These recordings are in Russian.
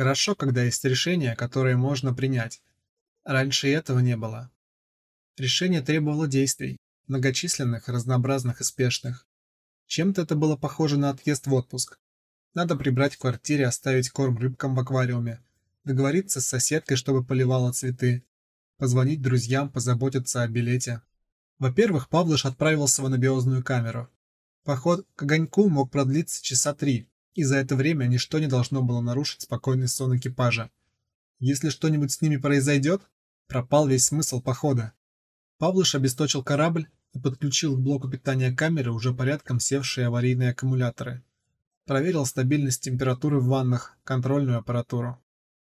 Хорошо, когда есть решение, которое можно принять. Раньше этого не было. Решение требовало действий, многочисленных, разнообразных и спешных. Чем-то это было похоже на отъезд в отпуск. Надо прибрать в квартире, оставить корм рыбкам в аквариуме, договориться с соседкой, чтобы поливала цветы, позвонить друзьям, позаботиться о билете. Во-первых, Павлыш отправился в анабиозную камеру. Поход к огоньку мог продлиться часа три, и за это время ничто не должно было нарушить спокойный сон экипажа. Если что-нибудь с ними произойдет, пропал весь смысл похода. Павлыш обесточил корабль и подключил к блоку питания камеры уже порядком севшие аварийные аккумуляторы. Проверил стабильность температуры в ваннах, контрольную аппаратуру.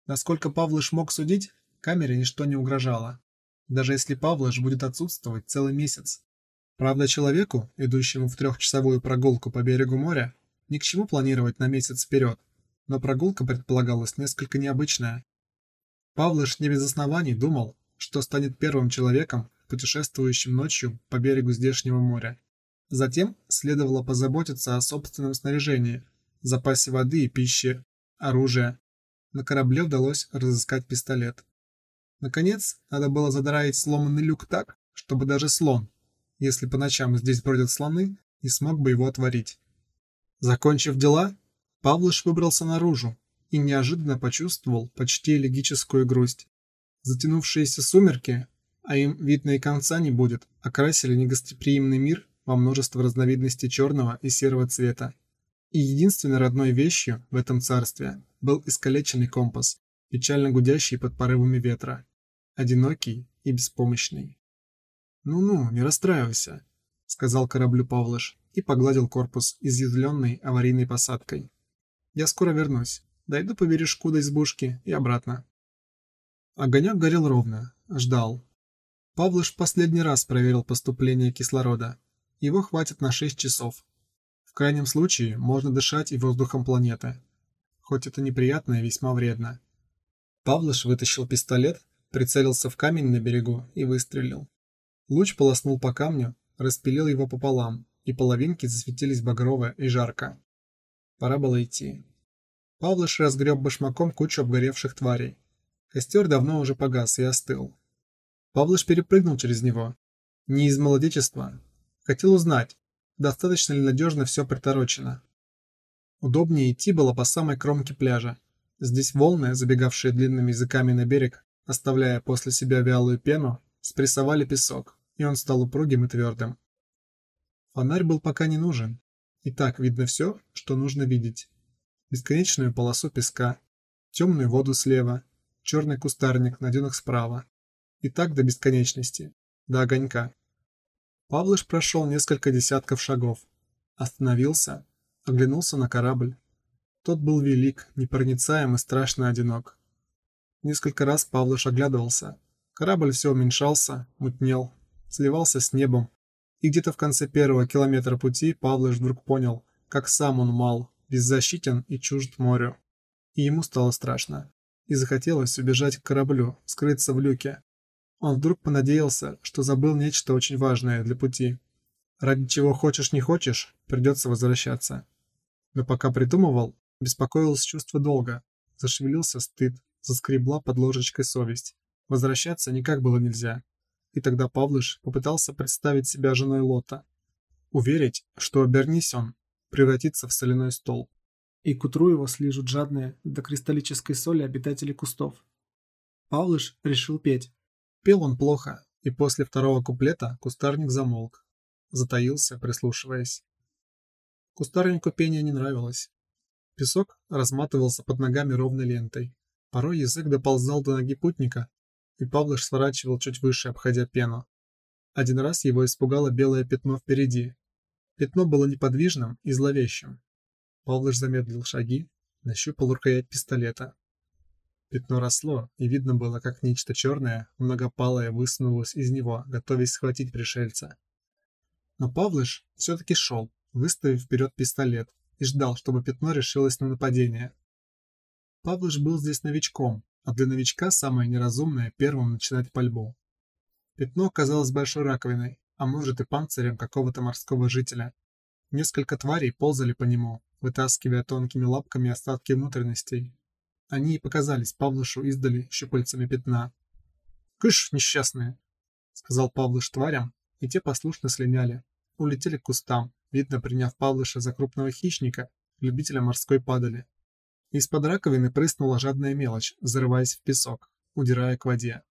Насколько Павлыш мог судить, камере ничто не угрожало. Даже если Павлыш будет отсутствовать целый месяц. Правда, человеку, идущему в трехчасовую прогулку по берегу моря, ни к чему планировать на месяц вперед, но прогулка предполагалась несколько необычная. Павлыш не без оснований думал, что станет первым человеком, путешествующим ночью по берегу здешнего моря. Затем следовало позаботиться о собственном снаряжении, запасе воды и пищи, оружия. На корабле удалось разыскать пистолет. Наконец, надо было задраить сломанный люк так, чтобы даже слон, если по ночам здесь бродят слоны, не смог бы его отворить. Закончив дела, Павлыш выбрался наружу и неожиданно почувствовал почти элегическую грусть. Затянувшиеся сумерки, а им, видно, и конца не будет, окрасили негостеприимный мир во множество разновидностей черного и серого цвета. И единственной родной вещью в этом царстве был искалеченный компас, печально гудящий под порывами ветра, одинокий и беспомощный. «Ну-ну, не расстраивайся», — сказал кораблю Павлыш и погладил корпус изъязвленной аварийной посадкой. «Я скоро вернусь. Дойду по бережку до избушки и обратно». Огонек горел ровно, ждал. Павлыш последний раз проверил поступление кислорода. Его хватит на 6 часов. В крайнем случае можно дышать и воздухом планеты. Хоть это неприятно и весьма вредно. Павлыш вытащил пистолет, прицелился в камень на берегу и выстрелил. Луч полоснул по камню, распилил его пополам, и половинки засветились багрово и жарко. Пора было идти. Павлыш разгреб башмаком кучу обгоревших тварей. Костер давно уже погас и остыл. Павлыш перепрыгнул через него. Не из молодечества. Хотел узнать, достаточно ли надежно все приторочено. Удобнее идти было по самой кромке пляжа. Здесь волны, забегавшие длинными языками на берег, оставляя после себя вялую пену, спрессовали песок, и он стал упругим и твердым. Фонарь был пока не нужен. И так видно все, что нужно видеть. Бесконечную полосу песка, темную воду слева, черный кустарник на дюнах справа. И так до бесконечности, до огонька. Павлыш прошел несколько десятков шагов. Остановился, оглянулся на корабль. Тот был велик, непроницаем и страшно одинок. Несколько раз Павлыш оглядывался. Корабль все уменьшался, мутнел, сливался с небом, и где-то в конце первого километра пути Павлыш вдруг понял, как сам он мал, беззащитен и чужд морю. И ему стало страшно. И захотелось убежать к кораблю, скрыться в люке. Он вдруг понадеялся, что забыл нечто очень важное для пути. Ради чего хочешь не хочешь, придется возвращаться. Но пока придумывал, беспокоилось чувство долга, зашевелился стыд, заскребла под ложечкой совесть. Возвращаться никак было нельзя. И тогда Павлыш попытался представить себя женой Лота. Уверить, что обернись он, превратится в соляной стол. И к утру его слижут жадные до кристаллической соли обитатели кустов. Павлыш решил петь. Пел он плохо, и после второго куплета кустарник замолк. Затаился, прислушиваясь. Кустарнику пение не нравилось. Песок разматывался под ногами ровной лентой. Порой язык доползал до ноги путника, и Павлыш сворачивал чуть выше, обходя пену. Один раз его испугало белое пятно впереди. Пятно было неподвижным и зловещим. Павлыш замедлил шаги, нащупал рукоять пистолета. Пятно росло, и видно было, как нечто черное, многопалое, высунулось из него, готовясь схватить пришельца. Но Павлыш все-таки шел, выставив вперед пистолет, и ждал, чтобы пятно решилось на нападение. Павлыш был здесь новичком, а для новичка самое неразумное первым начинать пальбу. Пятно казалось большой раковиной, а может и панцирем какого-то морского жителя. Несколько тварей ползали по нему, вытаскивая тонкими лапками остатки внутренностей. они и показались Павлышу издали щупальцами пятна. «Кыш, несчастные!» — сказал Павлыш тварям, и те послушно слиняли. Улетели к кустам, видно, приняв Павлыша за крупного хищника, любителя морской падали. Из-под раковины прыснула жадная мелочь, зарываясь в песок, удирая к воде.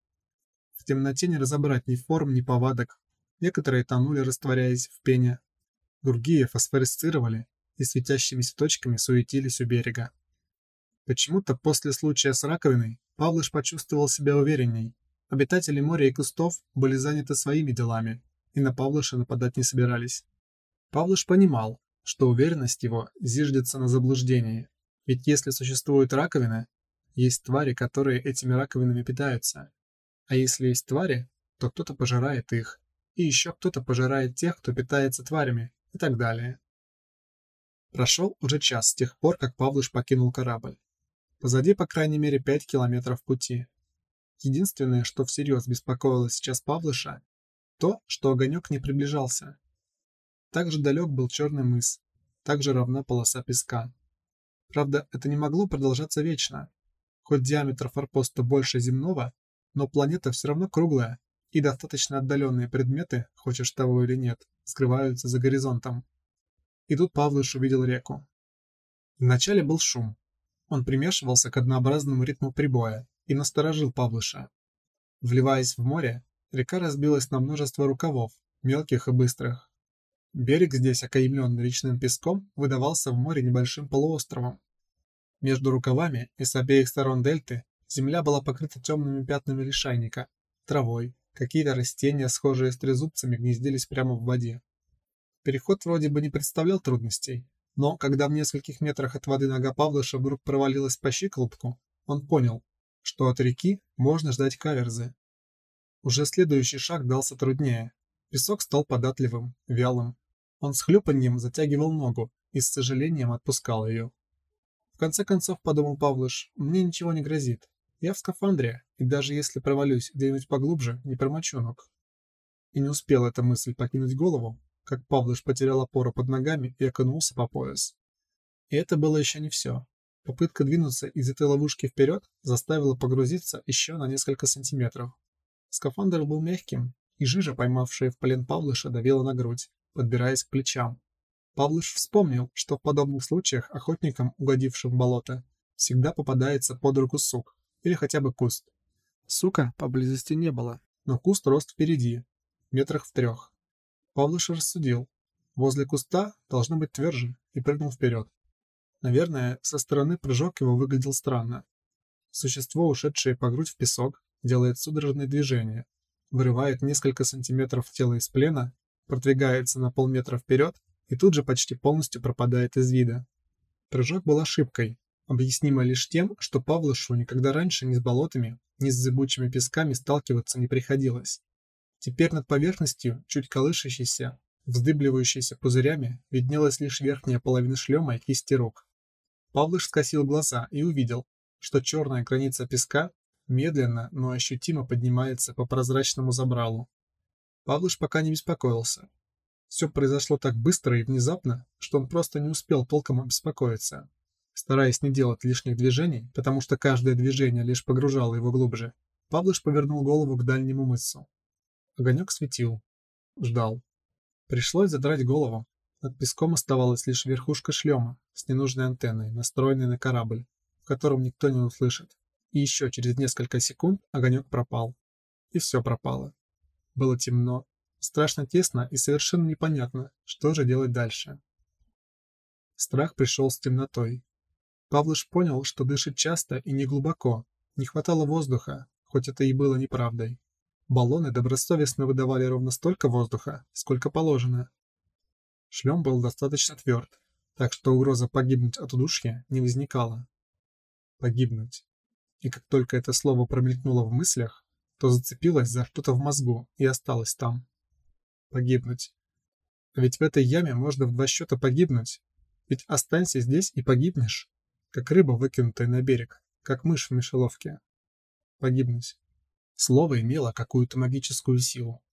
В темноте не разобрать ни форм, ни повадок. Некоторые тонули, растворяясь в пене. Другие фосфорисцировали и светящимися точками суетились у берега. Почему-то после случая с раковиной Павлыш почувствовал себя уверенней. Обитатели моря и кустов были заняты своими делами, и на Павлыша нападать не собирались. Павлыш понимал, что уверенность его зиждется на заблуждении. Ведь если существует раковина, есть твари, которые этими раковинами питаются. А если есть твари, то кто-то пожирает их, и еще кто-то пожирает тех, кто питается тварями, и так далее. Прошел уже час с тех пор, как Павлыш покинул корабль. Позади, по крайней мере, пять километров пути. Единственное, что всерьез беспокоило сейчас Павлыша, то, что огонек не приближался. Так же далек был черный мыс, так же равна полоса песка. Правда, это не могло продолжаться вечно. Хоть диаметр форпоста больше земного, но планета все равно круглая, и достаточно отдаленные предметы, хочешь того или нет, скрываются за горизонтом. И тут Павлыш увидел реку. Вначале был шум. Он примешивался к однообразному ритму прибоя и насторожил Павлыша. Вливаясь в море, река разбилась на множество рукавов, мелких и быстрых. Берег здесь, окаймленный речным песком, выдавался в море небольшим полуостровом. Между рукавами и с обеих сторон дельты земля была покрыта темными пятнами лишайника, травой, какие-то растения, схожие с трезубцами, гнездились прямо в воде. Переход вроде бы не представлял трудностей, но когда в нескольких метрах от воды нога Павлыша вдруг провалилась по щиколотку, он понял, что от реки можно ждать каверзы. Уже следующий шаг дался труднее. Песок стал податливым, вялым, он с хлюпаньем затягивал ногу и с сожалением отпускал ее. В конце концов, подумал Павлыш, мне ничего не грозит. Я в скафандре, и даже если провалюсь где-нибудь поглубже, не промочу ног. И не успела эта мысль покинуть голову, как Павлыш потерял опору под ногами и окунулся по пояс. И это было еще не все. Попытка двинуться из этой ловушки вперед заставила погрузиться еще на несколько сантиметров. Скафандр был мягким, и жижа, поймавшая в плен Павлыша, давила на грудь подбираясь к плечам. Павлыш вспомнил, что в подобных случаях охотникам, угодившим в болото, всегда попадается под руку сук или хотя бы куст. Сука поблизости не было, но куст рос впереди, метрах в трех. Павлыш рассудил. Возле куста должно быть тверже и прыгнул вперед. Наверное, со стороны прыжок его выглядел странно. Существо, ушедшее по грудь в песок, делает судорожные движения, вырывает несколько сантиметров тела из плена продвигается на полметра вперед и тут же почти полностью пропадает из вида. Прыжок был ошибкой, объяснимой лишь тем, что Павлышу никогда раньше ни с болотами, ни с зыбучими песками сталкиваться не приходилось. Теперь над поверхностью, чуть колышащейся, вздыбливающейся пузырями, виднелась лишь верхняя половина шлема и кисти рук. Павлыш скосил глаза и увидел, что черная граница песка медленно, но ощутимо поднимается по прозрачному забралу. Павлыш пока не беспокоился. Все произошло так быстро и внезапно, что он просто не успел толком обеспокоиться. Стараясь не делать лишних движений, потому что каждое движение лишь погружало его глубже, Павлыш повернул голову к дальнему мысу. Огонек светил. Ждал. Пришлось задрать голову. Над песком оставалась лишь верхушка шлема с ненужной антенной, настроенной на корабль, в котором никто не услышит. И еще через несколько секунд огонек пропал. И все пропало. Было темно, страшно тесно и совершенно непонятно, что же делать дальше. Страх пришел с темнотой. Павлыш понял, что дышит часто и неглубоко, не хватало воздуха, хоть это и было неправдой. Баллоны добросовестно выдавали ровно столько воздуха, сколько положено. Шлем был достаточно тверд, так что угроза погибнуть от удушья не возникала. Погибнуть. И как только это слово промелькнуло в мыслях, то зацепилась за что-то в мозгу и осталась там. Погибнуть. Ведь в этой яме можно в два счета погибнуть. Ведь останься здесь и погибнешь. Как рыба, выкинутая на берег. Как мышь в мышеловке. Погибнуть. Слово имело какую-то магическую силу.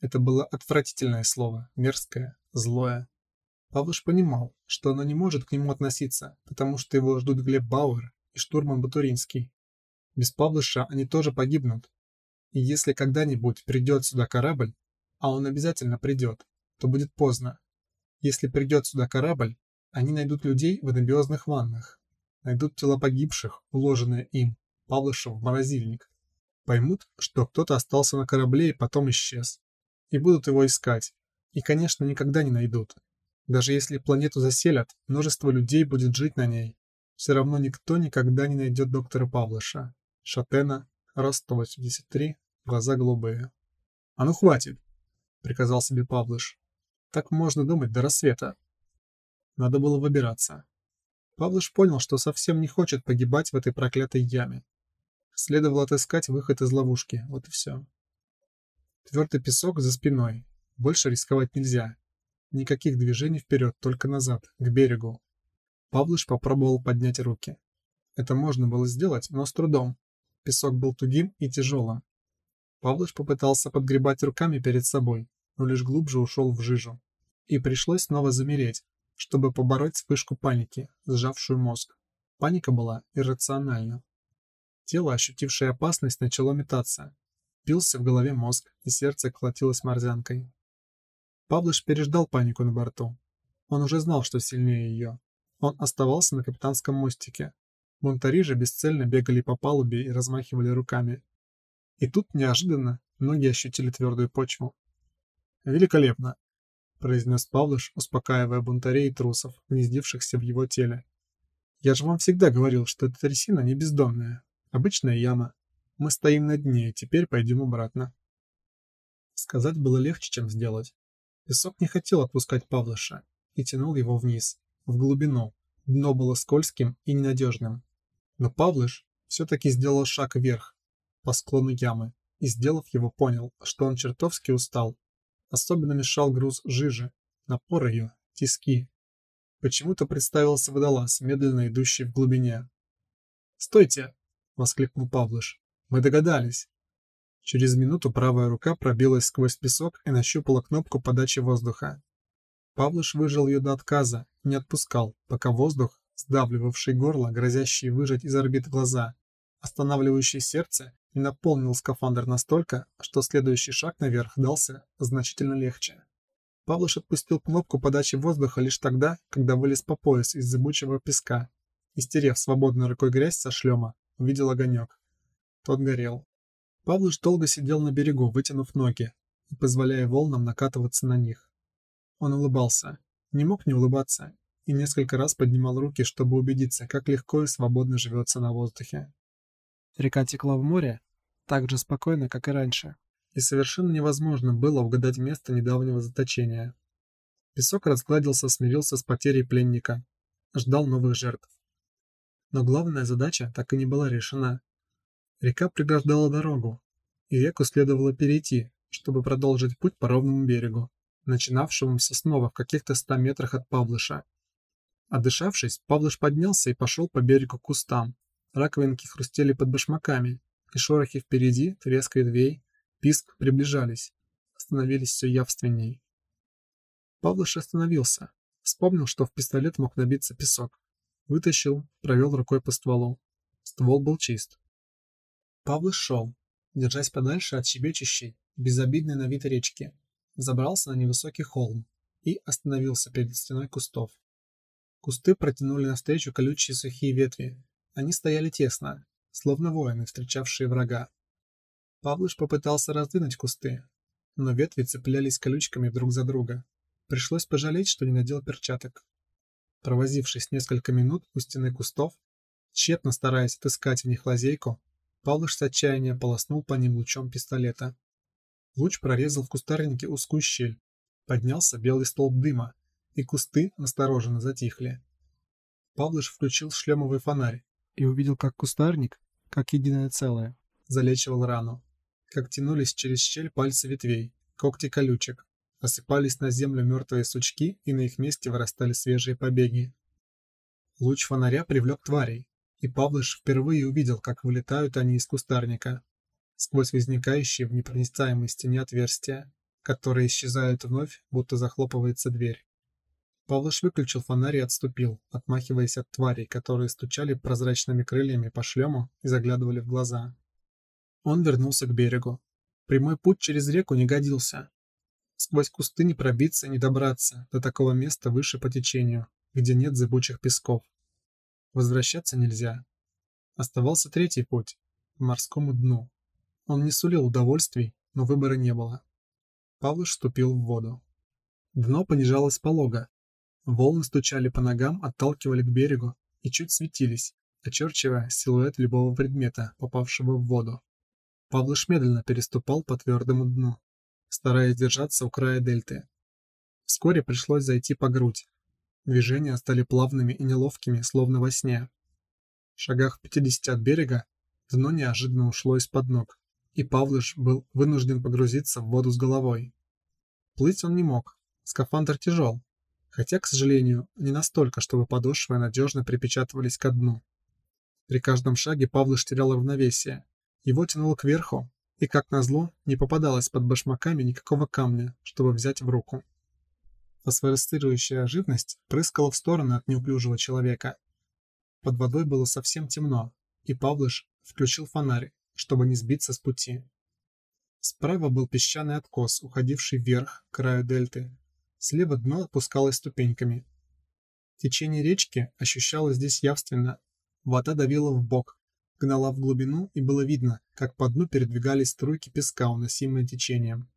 Это было отвратительное слово, мерзкое, злое. Павлыш понимал, что оно не может к нему относиться, потому что его ждут Глеб Бауэр и штурман Батуринский. Без Павлыша они тоже погибнут. И если когда-нибудь придет сюда корабль, а он обязательно придет, то будет поздно. Если придет сюда корабль, они найдут людей в анабиозных ваннах, найдут тела погибших, уложенные им, Павлышем в морозильник. Поймут, что кто-то остался на корабле и потом исчез. И будут его искать. И, конечно, никогда не найдут. Даже если планету заселят, множество людей будет жить на ней. Все равно никто никогда не найдет доктора Павлыша. Шатена, рост 183, глаза голубые. «А ну хватит!» — приказал себе Павлыш. «Так можно думать до рассвета». Надо было выбираться. Павлыш понял, что совсем не хочет погибать в этой проклятой яме. Следовало отыскать выход из ловушки, вот и все. Твердый песок за спиной. Больше рисковать нельзя. Никаких движений вперед, только назад, к берегу. Павлыш попробовал поднять руки. Это можно было сделать, но с трудом. Песок был тугим и тяжелым. Павлыш попытался подгребать руками перед собой, но лишь глубже ушел в жижу. И пришлось снова замереть, чтобы побороть вспышку паники, сжавшую мозг. Паника была иррациональна. Тело, ощутившее опасность, начало метаться. Пился в голове мозг, и сердце колотилось морзянкой. Павлыш переждал панику на борту. Он уже знал, что сильнее ее. Он оставался на капитанском мостике. Монтари же бесцельно бегали по палубе и размахивали руками. И тут неожиданно ноги ощутили твердую почву. «Великолепно!» – произнес Павлыш, успокаивая бунтарей и трусов, гнездившихся в его теле. «Я же вам всегда говорил, что эта трясина не бездомная. Обычная яма. Мы стоим на дне, и теперь пойдем обратно». Сказать было легче, чем сделать. Песок не хотел отпускать Павлыша и тянул его вниз, в глубину. Дно было скользким и ненадежным. Но Павлыш все-таки сделал шаг вверх, по склону ямы, и, сделав его, понял, что он чертовски устал. Особенно мешал груз жижи, напор ее, тиски. Почему-то представился водолаз, медленно идущий в глубине. «Стойте!» — воскликнул Павлыш. «Мы догадались!» Через минуту правая рука пробилась сквозь песок и нащупала кнопку подачи воздуха. Павлыш выжил ее до отказа не отпускал, пока воздух, сдавливавший горло, грозящий выжать из орбит глаза, останавливающий сердце, не наполнил скафандр настолько, что следующий шаг наверх дался значительно легче. Павлыш отпустил кнопку подачи воздуха лишь тогда, когда вылез по пояс из зыбучего песка и, стерев свободной рукой грязь со шлема, увидел огонек. Тот горел. Павлыш долго сидел на берегу, вытянув ноги и позволяя волнам накатываться на них. Он улыбался, не мог не улыбаться, и несколько раз поднимал руки, чтобы убедиться, как легко и свободно живется на воздухе. Река текла в море так же спокойно, как и раньше, и совершенно невозможно было угадать место недавнего заточения. Песок разгладился, смирился с потерей пленника, ждал новых жертв. Но главная задача так и не была решена. Река преграждала дорогу, и реку следовало перейти, чтобы продолжить путь по ровному берегу, начинавшемуся снова в каких-то ста метрах от Павлыша. Отдышавшись, Павлыш поднялся и пошел по берегу к кустам, Раковинки хрустели под башмаками, и шорохи впереди, треск ветвей, писк приближались, становились все явственней. Павлыш остановился, вспомнил, что в пистолет мог набиться песок. Вытащил, провел рукой по стволу. Ствол был чист. Павлыш шел, держась подальше от щебечущей, безобидной на вид речки, забрался на невысокий холм и остановился перед стеной кустов. Кусты протянули навстречу колючие сухие ветви, они стояли тесно, словно воины, встречавшие врага. Павлыш попытался раздвинуть кусты, но ветви цеплялись колючками друг за друга. Пришлось пожалеть, что не надел перчаток. Провозившись несколько минут у стены кустов, тщетно стараясь отыскать в них лазейку, Павлыш с отчаяния полоснул по ним лучом пистолета. Луч прорезал в кустарнике узкую щель. Поднялся белый столб дыма, и кусты настороженно затихли. Павлыш включил шлемовый фонарь и увидел, как кустарник, как единое целое, залечивал рану. Как тянулись через щель пальцы ветвей, когти колючек, осыпались на землю мертвые сучки, и на их месте вырастали свежие побеги. Луч фонаря привлек тварей, и Павлыш впервые увидел, как вылетают они из кустарника, сквозь возникающие в непроницаемой стене отверстия, которые исчезают вновь, будто захлопывается дверь. Павлыш выключил фонарь и отступил, отмахиваясь от тварей, которые стучали прозрачными крыльями по шлему и заглядывали в глаза. Он вернулся к берегу. Прямой путь через реку не годился. Сквозь кусты не пробиться, не добраться до такого места выше по течению, где нет зыбучих песков. Возвращаться нельзя. Оставался третий путь – к морскому дну. Он не сулил удовольствий, но выбора не было. Павлыш вступил в воду. Дно понижалось полого. Волны стучали по ногам, отталкивали к берегу и чуть светились, очерчивая силуэт любого предмета, попавшего в воду. Павлыш медленно переступал по твердому дну, стараясь держаться у края дельты. Вскоре пришлось зайти по грудь. Движения стали плавными и неловкими, словно во сне. В шагах в 50 от берега дно неожиданно ушло из-под ног, и Павлыш был вынужден погрузиться в воду с головой. Плыть он не мог, скафандр тяжел, хотя, к сожалению, не настолько, чтобы подошвы надежно припечатывались ко дну. При каждом шаге Павлыш терял равновесие, его тянуло кверху, и, как назло, не попадалось под башмаками никакого камня, чтобы взять в руку. Фосфоресцирующая живность прыскала в стороны от неуклюжего человека. Под водой было совсем темно, и Павлыш включил фонарь, чтобы не сбиться с пути. Справа был песчаный откос, уходивший вверх, к краю дельты. Слева дно опускалось ступеньками. Течение речки ощущалось здесь явственно. Вода давила в бок, гнала в глубину, и было видно, как по дну передвигались струйки песка, уносимые течением.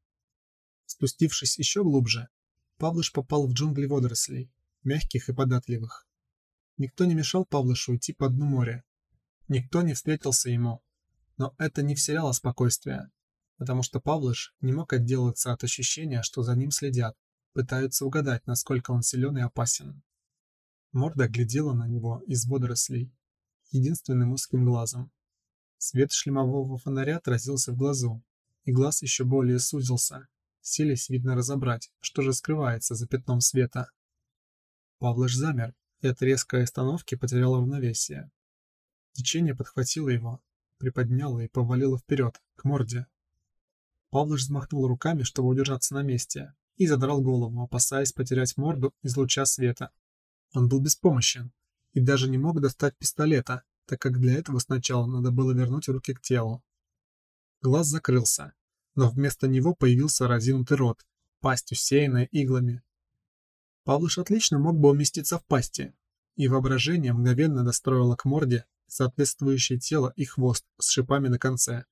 Спустившись еще глубже, Павлыш попал в джунгли водорослей, мягких и податливых. Никто не мешал Павлышу уйти по дну моря. Никто не встретился ему. Но это не вселяло спокойствия, потому что Павлыш не мог отделаться от ощущения, что за ним следят, пытаются угадать, насколько он силен и опасен. Морда глядела на него из водорослей, единственным узким глазом. Свет шлемового фонаря отразился в глазу, и глаз еще более сузился, селись, видно, разобрать, что же скрывается за пятном света. Павлыш замер, и от резкой остановки потерял равновесие. Течение подхватило его, приподняло и повалило вперед, к морде. Павлыш взмахнул руками, чтобы удержаться на месте, и задрал голову, опасаясь потерять морду из луча света. Он был беспомощен, и даже не мог достать пистолета, так как для этого сначала надо было вернуть руки к телу. Глаз закрылся, но вместо него появился разинутый рот, пасть усеянная иглами. Павлыш отлично мог бы уместиться в пасти, и воображение мгновенно достроило к морде соответствующее тело и хвост с шипами на конце.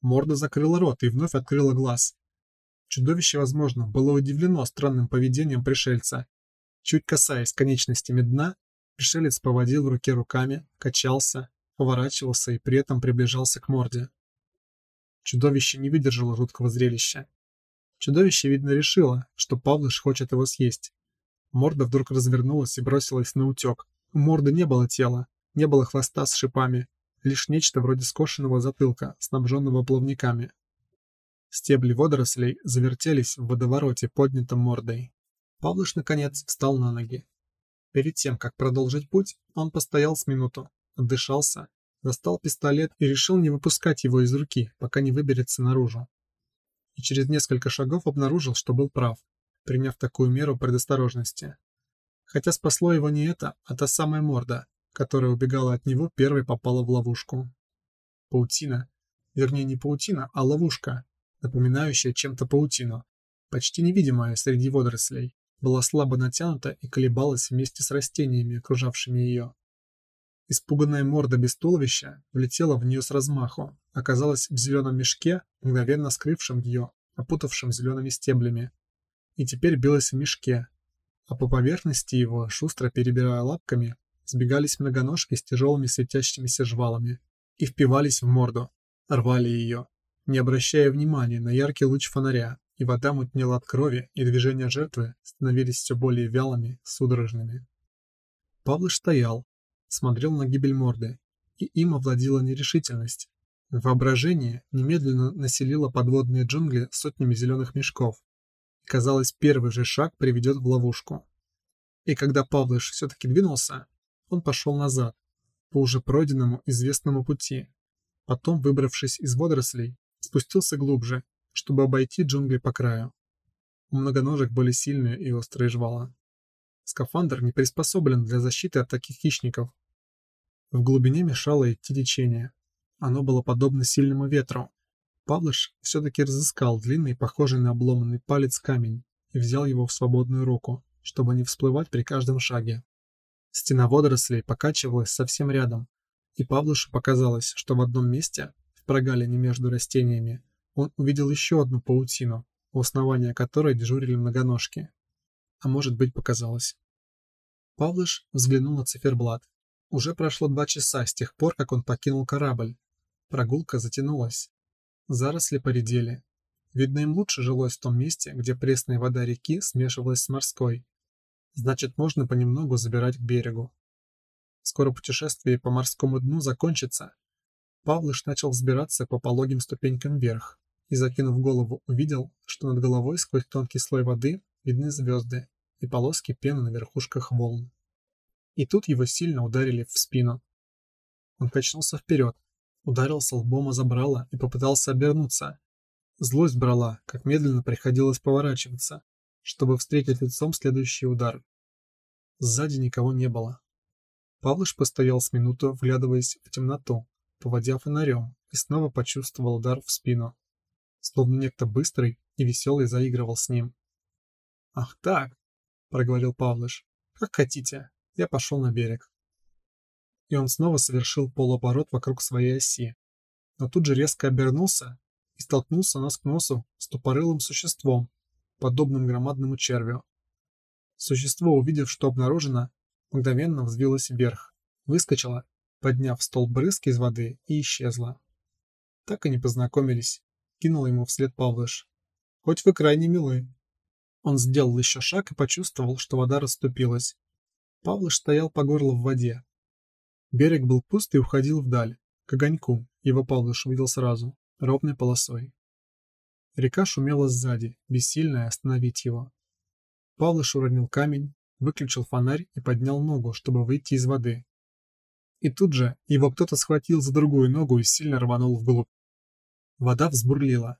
Морда закрыла рот и вновь открыла глаз. Чудовище, возможно, было удивлено странным поведением пришельца. Чуть касаясь конечностями дна, Пришелец поводил в руке руками, качался, поворачивался и при этом приближался к морде. Чудовище не выдержало жуткого зрелища. Чудовище, видно, решило, что Павлыш хочет его съесть. Морда вдруг развернулась и бросилась на утек. У морды не было тела, не было хвоста с шипами, лишь нечто вроде скошенного затылка, снабженного плавниками. Стебли водорослей завертелись в водовороте, поднятом мордой. Павлыш, наконец, встал на ноги. Перед тем, как продолжить путь, он постоял с минуту, отдышался, достал пистолет и решил не выпускать его из руки, пока не выберется наружу. И через несколько шагов обнаружил, что был прав, приняв такую меру предосторожности. Хотя спасло его не это, а та самая морда, которая убегала от него, первой попала в ловушку. Паутина. Вернее, не паутина, а ловушка, напоминающая чем-то паутину, почти невидимая среди водорослей была слабо натянута и колебалась вместе с растениями, окружавшими ее. Испуганная морда без туловища влетела в нее с размаху, оказалась в зеленом мешке, мгновенно скрывшем ее, опутавшем зелеными стеблями. И теперь билась в мешке, а по поверхности его, шустро перебирая лапками, сбегались многоножки с тяжелыми светящимися жвалами и впивались в морду, рвали ее, не обращая внимания на яркий луч фонаря, и вода мутнела от крови, и движения жертвы становились все более вялыми, судорожными. Павлыш стоял, смотрел на гибель морды, и им овладела нерешительность. Воображение немедленно населило подводные джунгли сотнями зеленых мешков. Казалось, первый же шаг приведет в ловушку. И когда Павлыш все-таки двинулся, он пошел назад, по уже пройденному известному пути. Потом, выбравшись из водорослей, спустился глубже чтобы обойти джунгли по краю. У многоножек были сильные и острые жвала. Скафандр не приспособлен для защиты от таких хищников. В глубине мешало идти течение. Оно было подобно сильному ветру. Павлыш все-таки разыскал длинный, похожий на обломанный палец камень и взял его в свободную руку, чтобы не всплывать при каждом шаге. Стена водорослей покачивалась совсем рядом, и Павлушу показалось, что в одном месте, в прогалине между растениями, он увидел еще одну паутину, у основания которой дежурили многоножки. А может быть показалось. Павлыш взглянул на циферблат. Уже прошло два часа с тех пор, как он покинул корабль. Прогулка затянулась. Заросли поредели. Видно, им лучше жилось в том месте, где пресная вода реки смешивалась с морской. Значит, можно понемногу забирать к берегу. Скоро путешествие по морскому дну закончится. Павлыш начал взбираться по пологим ступенькам вверх и, закинув голову, увидел, что над головой сквозь тонкий слой воды видны звезды и полоски пены на верхушках волн. И тут его сильно ударили в спину. Он качнулся вперед, ударился лбом о забрало и попытался обернуться. Злость брала, как медленно приходилось поворачиваться, чтобы встретить лицом следующий удар. Сзади никого не было. Павлыш постоял с минуту, вглядываясь в темноту, поводя фонарем, и снова почувствовал удар в спину. Словно некто быстрый и веселый заигрывал с ним. «Ах так!» — проговорил Павлыш. «Как хотите. Я пошел на берег». И он снова совершил полуоборот вокруг своей оси, но тут же резко обернулся и столкнулся нос к носу с тупорылым существом, подобным громадному червю. Существо, увидев, что обнаружено, мгновенно взвилась вверх, выскочила, подняв стол брызг из воды и исчезла. Так и не познакомились, кинул ему вслед Павлыш. Хоть вы крайне милы. Он сделал еще шаг и почувствовал, что вода расступилась. Павлыш стоял по горло в воде. Берег был пуст и уходил вдаль, к огоньку, его Павлыш увидел сразу, ровной полосой. Река шумела сзади, бессильная остановить его. Павлыш уронил камень, выключил фонарь и поднял ногу, чтобы выйти из воды. И тут же его кто-то схватил за другую ногу и сильно рванул вглубь. Вода взбурлила.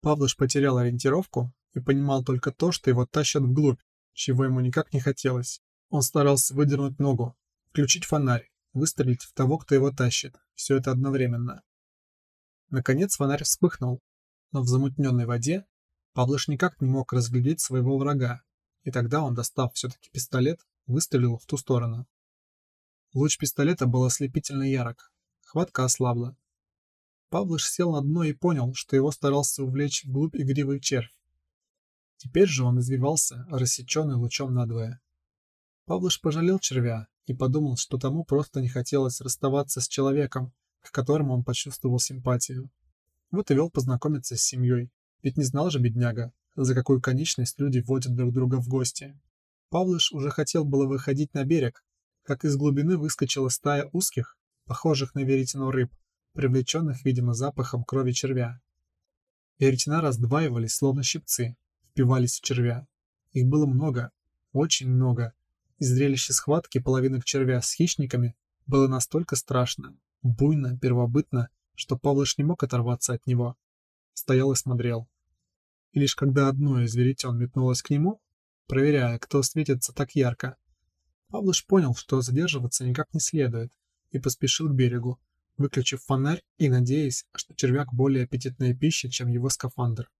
Павлыш потерял ориентировку и понимал только то, что его тащат вглубь, чего ему никак не хотелось. Он старался выдернуть ногу, включить фонарь, выстрелить в того, кто его тащит. Все это одновременно. Наконец фонарь вспыхнул, но в замутненной воде Павлыш никак не мог разглядеть своего врага, и тогда он, достав все-таки пистолет, выстрелил в ту сторону. Луч пистолета был ослепительно ярок, хватка ослабла. Павлыш сел на дно и понял, что его старался увлечь вглубь игривый червь. Теперь же он извивался, рассеченный лучом надвое. Павлыш пожалел червя и подумал, что тому просто не хотелось расставаться с человеком, к которому он почувствовал симпатию. Вот и вел познакомиться с семьей, ведь не знал же бедняга, за какую конечность люди водят друг друга в гости. Павлыш уже хотел было выходить на берег, как из глубины выскочила стая узких, похожих на веретено рыб, привлеченных, видимо, запахом крови червя. Веретена раздваивались, словно щипцы, впивались в червя. Их было много, очень много, и зрелище схватки половинок червя с хищниками было настолько страшно, буйно, первобытно, что Павлыш не мог оторваться от него. Стоял и смотрел и лишь когда одно из веретен метнулось к нему, проверяя, кто светится так ярко, Павлыш понял, что задерживаться никак не следует, и поспешил к берегу, выключив фонарь и надеясь, что червяк более аппетитная пища, чем его скафандр.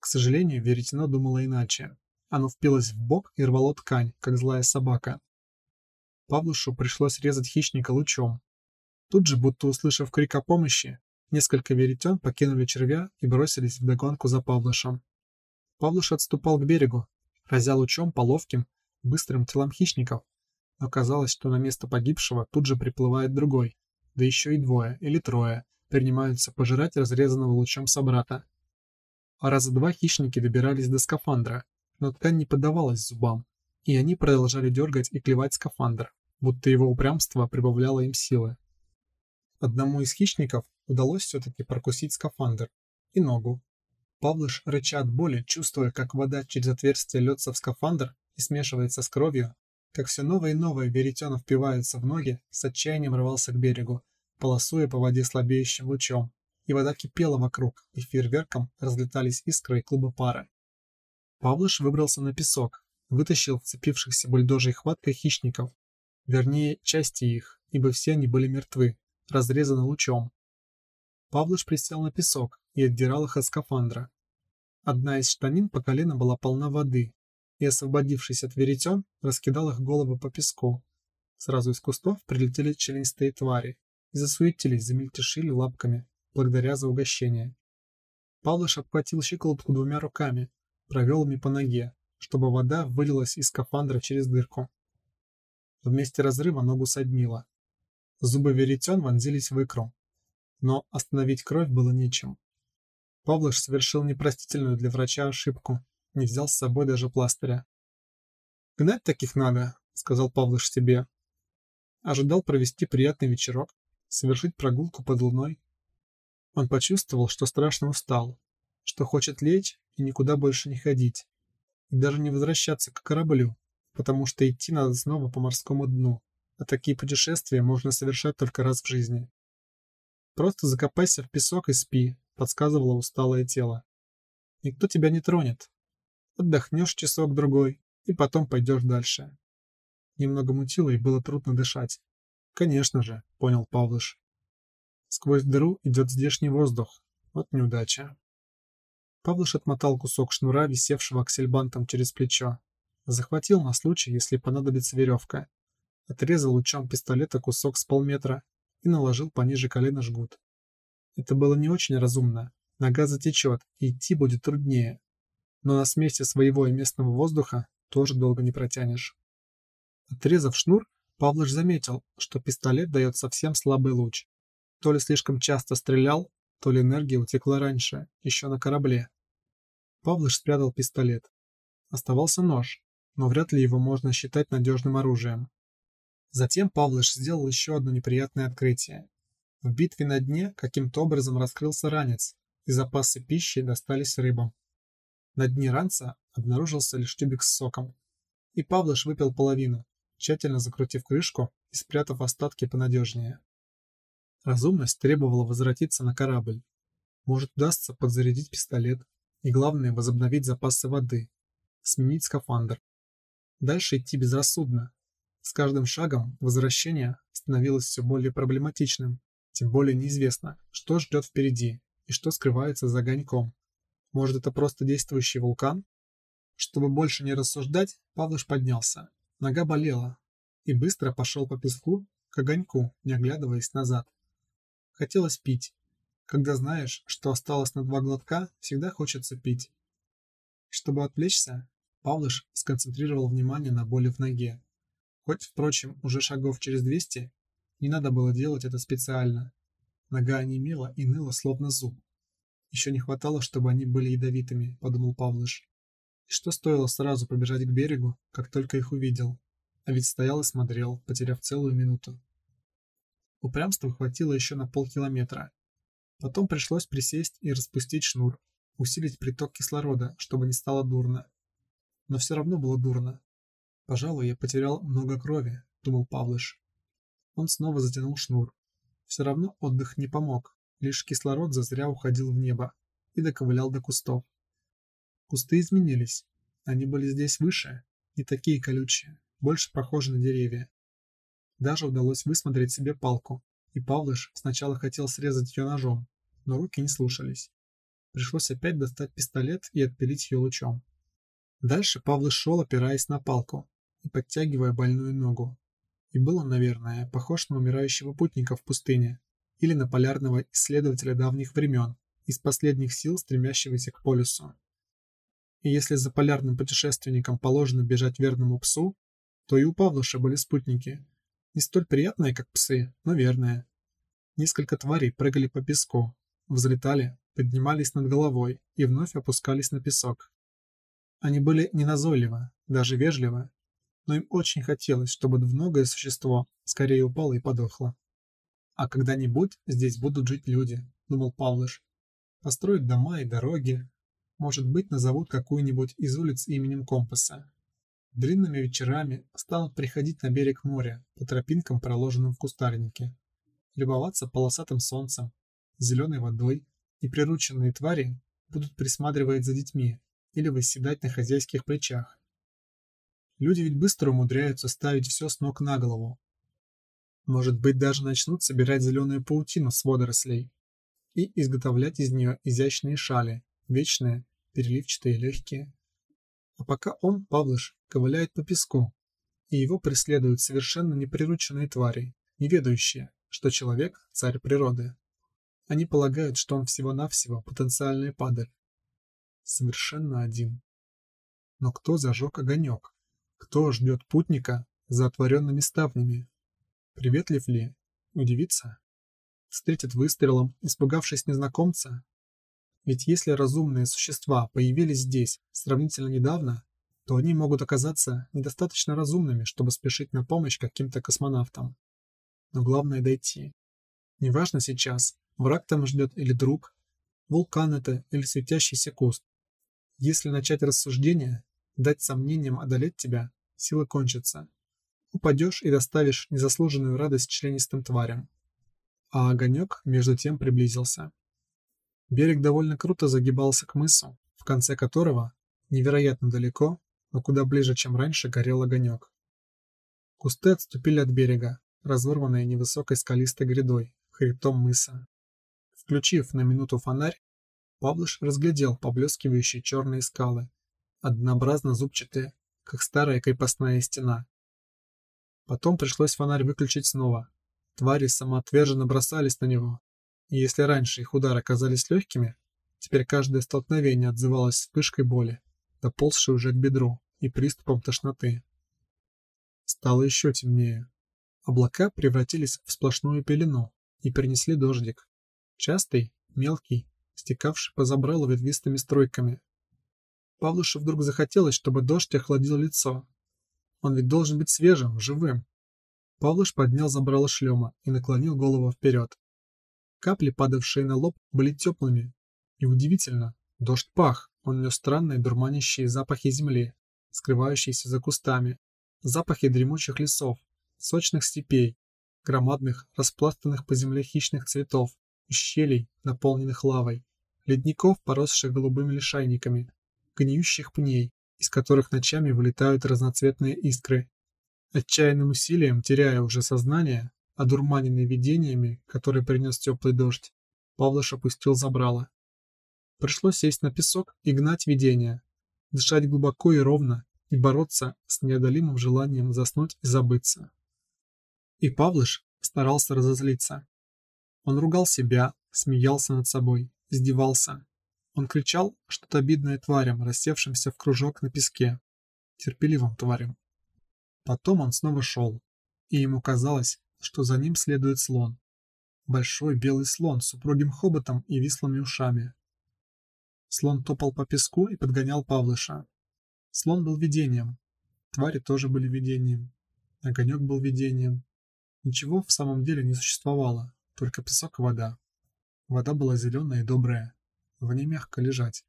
К сожалению, веретено думало иначе. Оно впилось в бок и рвало ткань, как злая собака. Павлушу пришлось резать хищника лучом. Тут же, будто услышав крик о помощи, Несколько веретен покинули червя и бросились вдогонку за Павлышем. Павлыш отступал к берегу, разя лучом по ловким, быстрым телам хищников, но казалось, что на место погибшего тут же приплывает другой, да еще и двое или трое принимаются пожирать разрезанного лучом собрата. А раза два хищники добирались до скафандра, но ткань не поддавалась зубам, и они продолжали дергать и клевать скафандр, будто его упрямство прибавляло им силы. Одному из хищников удалось все-таки прокусить скафандр и ногу. Павлыш, рыча от боли, чувствуя, как вода через отверстие льется в скафандр и смешивается с кровью, как все новое и новое веретено впивается в ноги, с отчаянием рвался к берегу, полосуя по воде слабеющим лучом. И вода кипела вокруг, и фейерверком разлетались искры и клубы пара. Павлыш выбрался на песок, вытащил вцепившихся бульдожей хваткой хищников, вернее, части их, ибо все они были мертвы, разрезаны лучом. Павлыш присел на песок и отдирал их от скафандра. Одна из штанин по колено была полна воды, и, освободившись от веретен, раскидал их головы по песку. Сразу из кустов прилетели членистые твари и засуетились, замельтешили лапками, благодаря за угощение. Павлыш обхватил щиколотку двумя руками, провел ими по ноге, чтобы вода вылилась из скафандра через дырку. В месте разрыва ногу соднило. Зубы веретен вонзились в икру. Но остановить кровь было нечем. Павлыш совершил непростительную для врача ошибку, не взял с собой даже пластыря. «Гнать таких надо», — сказал Павлыш себе. Ожидал провести приятный вечерок, совершить прогулку под луной. Он почувствовал, что страшно устал, что хочет лечь и никуда больше не ходить, и даже не возвращаться к кораблю, потому что идти надо снова по морскому дну, а такие путешествия можно совершать только раз в жизни. «Просто закопайся в песок и спи», — подсказывало усталое тело. «Никто тебя не тронет. Отдохнешь часок-другой, и потом пойдешь дальше». Немного мутило и было трудно дышать. «Конечно же», — понял Павлыш. Сквозь дыру идет здешний воздух. Вот неудача. Павлыш отмотал кусок шнура, висевшего аксельбантом через плечо. Захватил на случай, если понадобится веревка. Отрезал лучом пистолета кусок с полметра и наложил пониже колена жгут. Это было не очень разумно. Нога затечет, и идти будет труднее. Но на смеси своего и местного воздуха тоже долго не протянешь. Отрезав шнур, Павлыш заметил, что пистолет дает совсем слабый луч. То ли слишком часто стрелял, то ли энергия утекла раньше, еще на корабле. Павлыш спрятал пистолет. Оставался нож, но вряд ли его можно считать надежным оружием. Затем Павлыш сделал еще одно неприятное открытие. В битве на дне каким-то образом раскрылся ранец, и запасы пищи достались рыбам. На дне ранца обнаружился лишь тюбик с соком. И Павлыш выпил половину, тщательно закрутив крышку и спрятав остатки понадежнее. Разумность требовала возвратиться на корабль. Может удастся подзарядить пистолет и, главное, возобновить запасы воды, сменить скафандр. Дальше идти безрассудно. С каждым шагом возвращение становилось все более проблематичным, тем более неизвестно, что ждет впереди и что скрывается за огоньком. Может, это просто действующий вулкан? Чтобы больше не рассуждать, Павлыш поднялся. Нога болела и быстро пошел по песку к огоньку, не оглядываясь назад. Хотелось пить. Когда знаешь, что осталось на два глотка, всегда хочется пить. Чтобы отвлечься, Павлыш сконцентрировал внимание на боли в ноге. Хоть, впрочем, уже шагов через 200, не надо было делать это специально. Нога онемела и ныла, словно зуб. Еще не хватало, чтобы они были ядовитыми, подумал Павлыш. И что стоило сразу побежать к берегу, как только их увидел. А ведь стоял и смотрел, потеряв целую минуту. Упрямства хватило еще на полкилометра. Потом пришлось присесть и распустить шнур, усилить приток кислорода, чтобы не стало дурно. Но все равно было дурно. «Пожалуй, я потерял много крови», — думал Павлыш. Он снова затянул шнур. Все равно отдых не помог, лишь кислород зазря уходил в небо и доковылял до кустов. Кусты изменились. Они были здесь выше, не такие колючие, больше похожи на деревья. Даже удалось высмотреть себе палку, и Павлыш сначала хотел срезать ее ножом, но руки не слушались. Пришлось опять достать пистолет и отпилить ее лучом. Дальше Павлыш шел, опираясь на палку и подтягивая больную ногу. И был он, наверное, похож на умирающего путника в пустыне или на полярного исследователя давних времен, из последних сил стремящегося к полюсу. И если за полярным путешественником положено бежать верному псу, то и у Павлыша были спутники, не столь приятные, как псы, но верные. Несколько тварей прыгали по песку, взлетали, поднимались над головой и вновь опускались на песок. Они были не назойливы, даже вежливы, но им очень хотелось, чтобы двуногое существо скорее упало и подохло. «А когда-нибудь здесь будут жить люди», — думал Павлыш. «Построят дома и дороги. Может быть, назовут какую-нибудь из улиц именем компаса. Длинными вечерами станут приходить на берег моря по тропинкам, проложенным в кустарнике, любоваться полосатым солнцем, зеленой водой, и прирученные твари будут присматривать за детьми или восседать на хозяйских плечах. Люди ведь быстро умудряются ставить все с ног на голову. Может быть, даже начнут собирать зеленую паутину с водорослей и изготовлять из нее изящные шали, вечные, переливчатые, легкие. А пока он, Павлыш, ковыляет по песку, и его преследуют совершенно неприрученные твари, не ведающие, что человек – царь природы. Они полагают, что он всего-навсего потенциальный падаль. Совершенно один. Но кто зажег огонек? Кто ждет путника за отворенными ставнями? Приветлив ли? Удивится? Встретит выстрелом, испугавшись незнакомца? Ведь если разумные существа появились здесь сравнительно недавно, то они могут оказаться недостаточно разумными, чтобы спешить на помощь каким-то космонавтам. Но главное дойти. Неважно сейчас, враг там ждет или друг, вулкан это или светящийся куст. Если начать рассуждение, дать сомнениям одолеть тебя, силы кончатся. Упадешь и доставишь незаслуженную радость членистым тварям. А огонек между тем приблизился. Берег довольно круто загибался к мысу, в конце которого, невероятно далеко, но куда ближе, чем раньше, горел огонек. Кусты отступили от берега, разорванные невысокой скалистой грядой, хребтом мыса. Включив на минуту фонарь, Павлыш разглядел поблескивающие черные скалы, однообразно зубчатые, как старая крепостная стена. Потом пришлось фонарь выключить снова. Твари самоотверженно бросались на него, и если раньше их удары казались легкими, теперь каждое столкновение отзывалось вспышкой боли, доползшей уже к бедру и приступом тошноты. Стало еще темнее. Облака превратились в сплошную пелену и принесли дождик. Частый, мелкий, стекавший по забралу ветвистыми стройками. Павлушу вдруг захотелось, чтобы дождь охладил лицо. Он ведь должен быть свежим, живым. Павлуш поднял забрало шлема и наклонил голову вперед. Капли, падавшие на лоб, были теплыми. И удивительно, дождь пах, он нес странные дурманящие запахи земли, скрывающиеся за кустами, запахи дремучих лесов, сочных степей, громадных, распластанных по земле хищных цветов, ущелий, наполненных лавой, ледников, поросших голубыми лишайниками, гниющих пней, из которых ночами вылетают разноцветные искры. Отчаянным усилием, теряя уже сознание, Одурманенный видениями, который принес теплый дождь, Павлыш опустил забрало. Пришлось сесть на песок и гнать видение, дышать глубоко и ровно и бороться с неодолимым желанием заснуть и забыться. И Павлыш старался разозлиться. Он ругал себя, смеялся над собой, издевался. Он кричал что-то обидное тварям, рассевшимся в кружок на песке, терпеливым тварям. Потом он снова шел, и ему казалось, что за ним следует слон. Большой белый слон с упругим хоботом и вислыми ушами. Слон топал по песку и подгонял Павлыша. Слон был видением. Твари тоже были видением. Огонек был видением. Ничего в самом деле не существовало, только песок и вода. Вода была зеленая и добрая. В ней мягко лежать.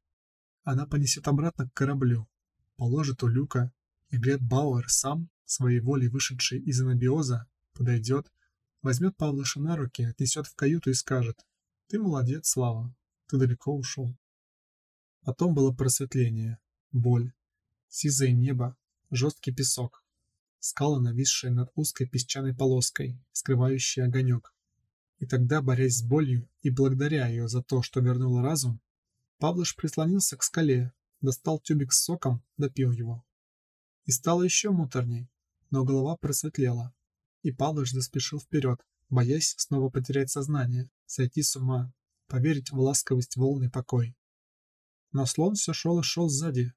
Она понесет обратно к кораблю, положит у люка, и Глеб Бауэр сам, своей волей вышедший из анабиоза, Подойдет, возьмет Павлыша на руки, отнесет в каюту и скажет «Ты молодец, Слава, ты далеко ушел». Потом было просветление, боль, сизое небо, жесткий песок, скалы, нависшие над узкой песчаной полоской, скрывающие огонек. И тогда, борясь с болью и благодаря ее за то, что вернул разум, Павлыш прислонился к скале, достал тюбик с соком, допил его. И стало еще муторней, но голова просветлела и Палыч заспешил вперед, боясь снова потерять сознание, сойти с ума, поверить в ласковость волны покой. Но слон все шел и шел сзади.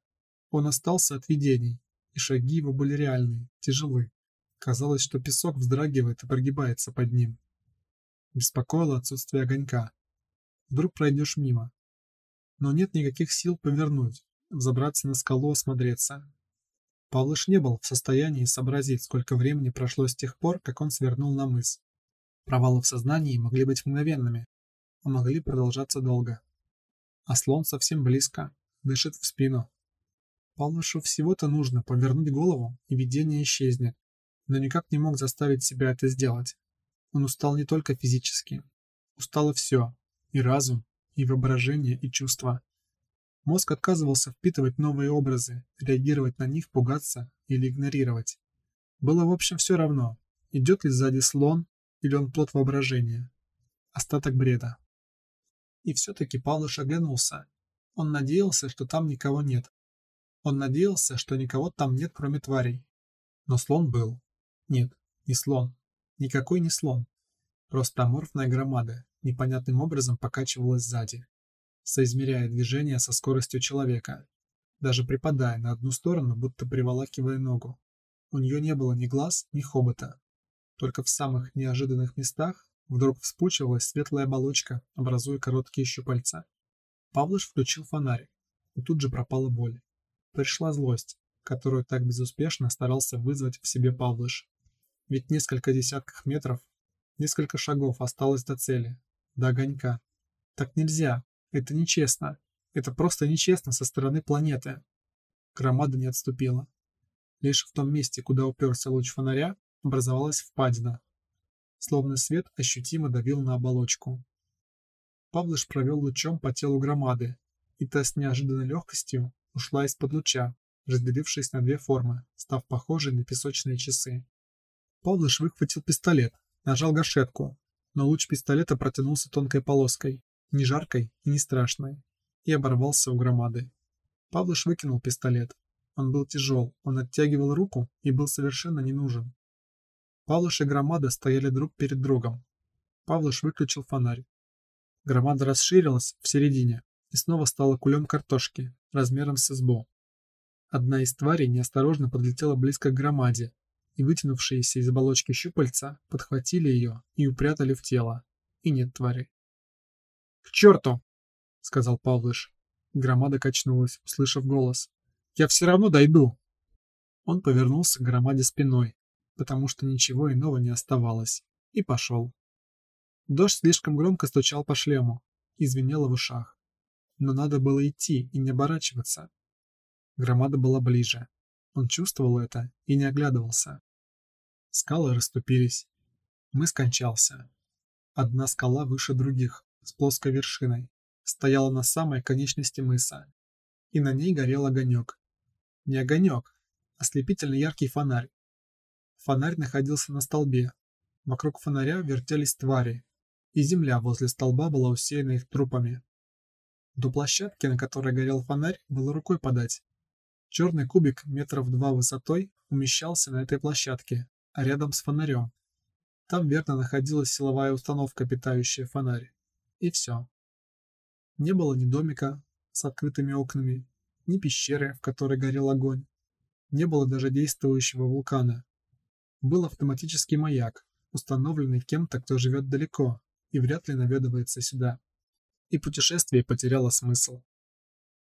Он остался от видений, и шаги его были реальные, тяжелы. Казалось, что песок вздрагивает и прогибается под ним. Беспокоило отсутствие огонька. Вдруг пройдешь мимо. Но нет никаких сил повернуть, взобраться на скалу, осмотреться. Павлыш не был в состоянии сообразить, сколько времени прошло с тех пор, как он свернул на мыс. Провалы в сознании могли быть мгновенными, а могли продолжаться долго. А слон совсем близко, дышит в спину. Павлышу всего-то нужно повернуть голову, и видение исчезнет, но никак не мог заставить себя это сделать. Он устал не только физически. Устало все, и разум, и воображение, и чувства. Мозг отказывался впитывать новые образы, реагировать на них, пугаться или игнорировать. Было в общем все равно, идет ли сзади слон или он плод воображения. Остаток бреда. И все-таки Павлуш оглянулся. Он надеялся, что там никого нет. Он надеялся, что никого там нет, кроме тварей. Но слон был. Нет, не слон. Никакой не слон. Просто аморфная громада непонятным образом покачивалась сзади, соизмеряя движение со скоростью человека, даже припадая на одну сторону, будто приволакивая ногу. У нее не было ни глаз, ни хобота. Только в самых неожиданных местах вдруг вспучивалась светлая оболочка, образуя короткие щупальца. Павлыш включил фонарик, и тут же пропала боль. Пришла злость, которую так безуспешно старался вызвать в себе Павлыш. Ведь несколько десятков метров, несколько шагов осталось до цели, до огонька. Так нельзя, это нечестно, это просто нечестно со стороны планеты. Громада не отступила. Лишь в том месте, куда уперся луч фонаря, образовалась впадина. Словно свет ощутимо давил на оболочку. Павлыш провел лучом по телу громады, и та с неожиданной легкостью ушла из-под луча, разделившись на две формы, став похожей на песочные часы. Павлыш выхватил пистолет, нажал гашетку, но луч пистолета протянулся тонкой полоской, не жаркой и не страшной, и оборвался у громады. Павлыш выкинул пистолет. Он был тяжел, он оттягивал руку и был совершенно не нужен. Павлыш и громада стояли друг перед другом. Павлыш выключил фонарь. Громада расширилась в середине и снова стала кулем картошки, размером с избу. Одна из тварей неосторожно подлетела близко к громаде, и вытянувшиеся из оболочки щупальца подхватили ее и упрятали в тело. И нет твари. «К черту!» — сказал Павлыш. Громада качнулась, услышав голос. «Я все равно дойду!» Он повернулся к громаде спиной, потому что ничего иного не оставалось, и пошел. Дождь слишком громко стучал по шлему и звенело в ушах. Но надо было идти и не оборачиваться. Громада была ближе. Он чувствовал это и не оглядывался. Скалы расступились. Мыс кончался. Одна скала выше других, с плоской вершиной, стояла на самой конечности мыса. И на ней горел огонек. Не огонек, а ослепительно яркий фонарь. Фонарь находился на столбе. Вокруг фонаря вертелись твари, и земля возле столба была усеяна их трупами. До площадки, на которой горел фонарь, было рукой подать. Черный кубик метров два высотой умещался на этой площадке, рядом с фонарем. Там верно находилась силовая установка, питающая фонарь. И все. Не было ни домика с открытыми окнами, ни пещеры, в которой горел огонь. Не было даже действующего вулкана. Был автоматический маяк, установленный кем-то, кто живет далеко и вряд ли наведывается сюда. И путешествие потеряло смысл.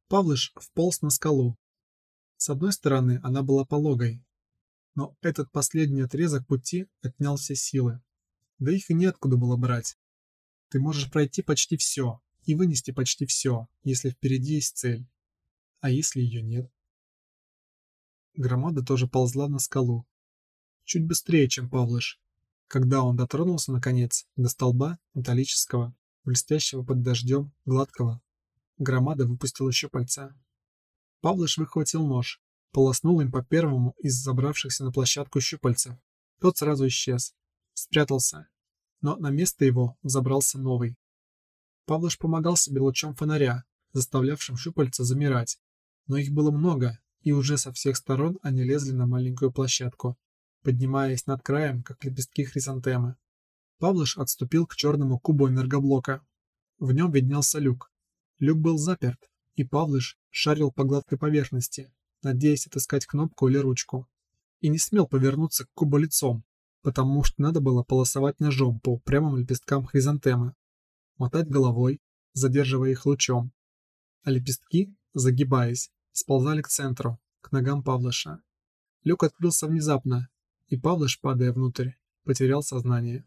Павлыш вполз на скалу. С одной стороны, она была пологой, но этот последний отрезок пути отнял все силы. Да их и неоткуда было брать. Ты можешь пройти почти все и вынести почти все, если впереди есть цель. А если ее нет? Громада тоже ползла на скалу. Чуть быстрее, чем Павлыш. Когда он дотронулся, наконец, до столба металлического, блестящего под дождем, гладкого, громада выпустила щупальца. Павлыш выхватил нож, полоснул им по первому из забравшихся на площадку щупальцев. Тот сразу исчез. Спрятался. Но на место его забрался новый. Павлыш помогал себе лучом фонаря, заставлявшим щупальца замирать. Но их было много, и уже со всех сторон они лезли на маленькую площадку, поднимаясь над краем, как лепестки хризантемы. Павлыш отступил к черному кубу энергоблока. В нем виднелся люк. Люк был заперт, и Павлыш шарил по гладкой поверхности, надеясь отыскать кнопку или ручку. И не смел повернуться к кубу лицом, потому что надо было полосовать ножом по прямым лепесткам хризантемы, мотать головой, задерживая их лучом. А лепестки, загибаясь, сползали к центру, к ногам Павлыша. Люк открылся внезапно, и Павлыш, падая внутрь, потерял сознание.